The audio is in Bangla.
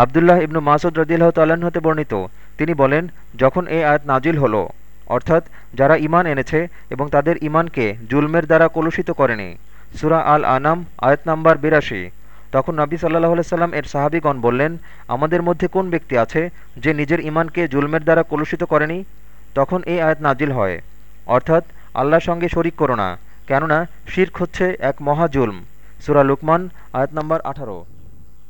আবদুল্লাহ ইবনু মাসুদ রদিল্লাহ তাল্লাহ্ন হতে বর্ণিত। তিনি বলেন, যখন এই আয়াত নাজিল হলো, অর্থাৎ যারা ইমান এনেছে এবং তাদের ইমানকে জুলমের দ্বারা কলুষিত করেনি, সুরা আল আনাম আয়াত নাম্বার বিরাশি, তখন নবী সাল্লাহ সাল্লাম এর সাহাবিগণ বললেন, আমাদের মধ্যে কোন ব্যক্তি আছে যে নিজের ইমানকে জুলমের দ্বারা কলুষিত করেনি? তখন এই আয়াত নাজিল হয়। অর্থাৎ আল্লাহর সঙ্গে শরিক করো না, কেননা শির্ক হচ্ছে এক মহা জুলম। সুরা লুকমান, আয়াত নম্বর আঠারো।